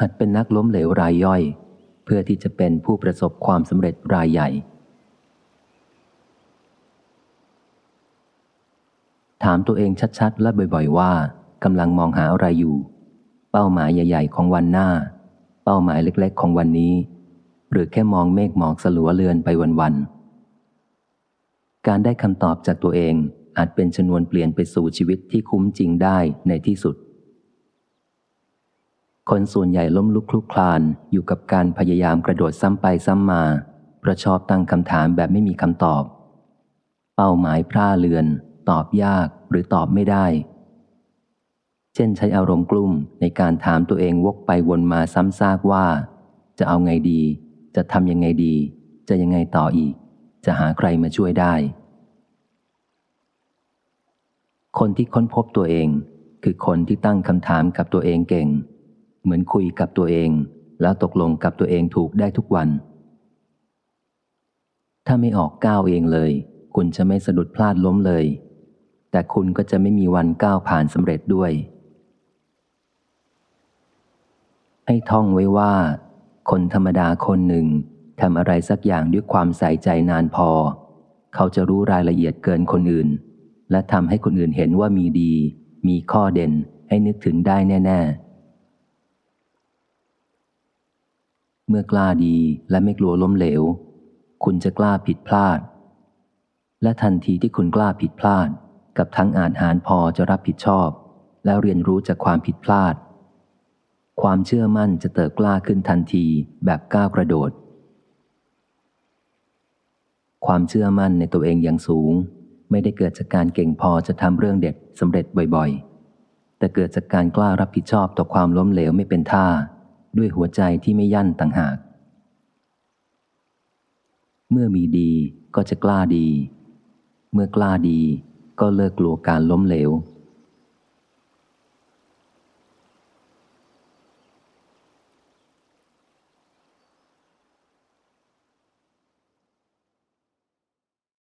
หัดเป็นนักล้มเหลวรายย่อย เพื่อที่จะเป็นผู้ประสบความสำเร็จรายใหญ่ ถามตัวเองชัดๆ และบ่อยๆ ว่ากำลังมองหาอะไรอยู่ เป้าหมายใหญ่ ๆ ของวันหน้า เป้าหมายเล็ก ๆ ของวันนี้ หรือแค่มองเมฆหมอกสลัวเลือนไปวันๆ การได้คำตอบจากตัวเองอาจเป็นชนวนเปลี่ยนไปสู่ชีวิตที่คุ้มจริงได้ในที่สุด คนส่วนใหญ่ล้มลุกคลุกคลานอยู่กับการพยายามกระโดดซ้ำไปซ้ำมาเพราะชอบตั้งคำถามแบบไม่มีคำตอบ เป้าหมายพร่าเลือน ตอบยากหรือตอบไม่ได้ เช่นใช้อารมณ์กลุ่มในการถามตัวเองวกไปวนมาซ้ำซากว่า จะเอาไงดี จะทำยังไงดี จะยังไงต่ออีก จะหาใครมาช่วยได้ คนที่ค้นพบตัวเอง คือคนที่ตั้งคำถามกับตัวเองเก่ง เหมือนคุยกับตัวเอง แล้วตกลงกับตัวเองถูกได้ทุกวัน ถ้าไม่ออกก้าวเองเลย คุณจะไม่สะดุดพลาดล้มเลย แต่คุณก็จะไม่มีวันก้าวผ่านสำเร็จด้วย ให้ท่องไว้ว่า คนธรรมดาคนหนึ่งทำอะไรสักอย่างด้วยความใส่ใจนานพอ เขาจะรู้รายละเอียดเกินคนอื่น และทำให้คนอื่นเห็นว่ามีดี มีข้อเด่นให้นึกถึงได้แน่ ๆ เมื่อกล้าดีและไม่กลัวล้มเหลว คุณจะกล้าผิดพลาด และทันทีที่คุณกล้าผิดพลาด กับทั้งอาจหารพอจะรับผิดชอบ แล้วเรียนรู้จากความผิดพลาด ความเชื่อมั่นจะเติบกล้าขึ้นทันทีแบบก้าวกระโดด ความเชื่อมั่นในตัวเองอย่างสูง ไม่ได้เกิดจากการเก่งพอจะทำเรื่องเด็ดสำเร็จบ่อยๆ แต่เกิดจากการกล้ารับผิดชอบต่อความล้มเหลวไม่เป็นท่า ด้วยหัวใจที่ไม่ยั่นต่างหาก เมื่อมีดีก็จะกล้าดี เมื่อกล้าดีก็เลิกกลัวการล้มเหลว